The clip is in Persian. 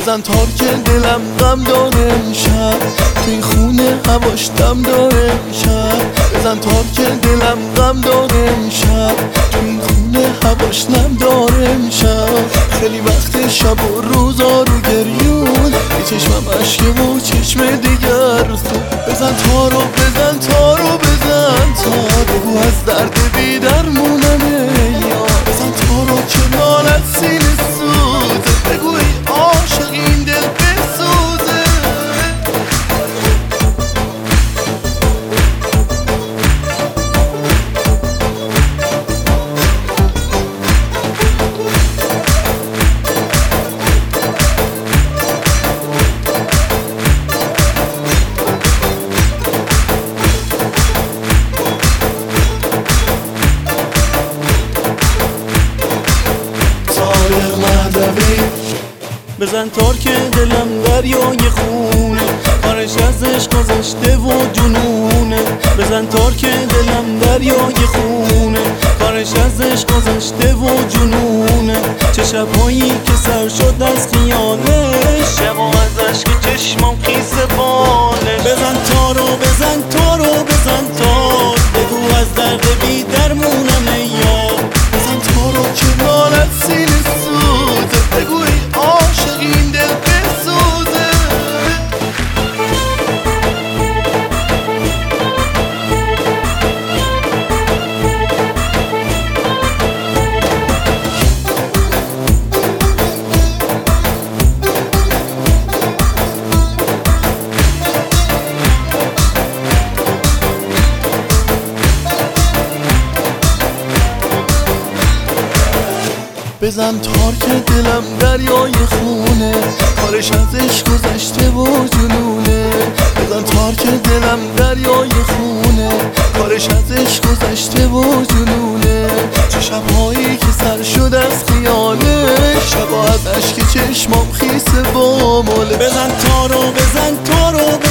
بزن تارک دلم غم داره شب. تو این خونه هواش دم داره شب. بزن تارک دلم غم داره شب. تو این خونه هواش نم داره شب. خیلی وقت شب و روزا رو گریون. یه چشمم عشقه و چشم دیگر بزن تارو بزن تارو بزن تا بگو از درد بی بزن تارک دلم دریای خونه. کارش ازش گذشته و جنونه. بزن تارک دلم دریای خونه. کارش ازش گذشته و جنونه. چه شبهایی که سر شد از خیالش. شبا ازش که چشمام خیس باله بزن تارک دلم دریای خونه. کارش ازش گذشته و جنونه. بزن تارک دلم دریای خونه. کارش ازش گذشته و جنونه. چه شبهایی که سر شد از خیالش شبا از عشق چشمام خیس با ماله. بزن تارو بزن تارو بزن تار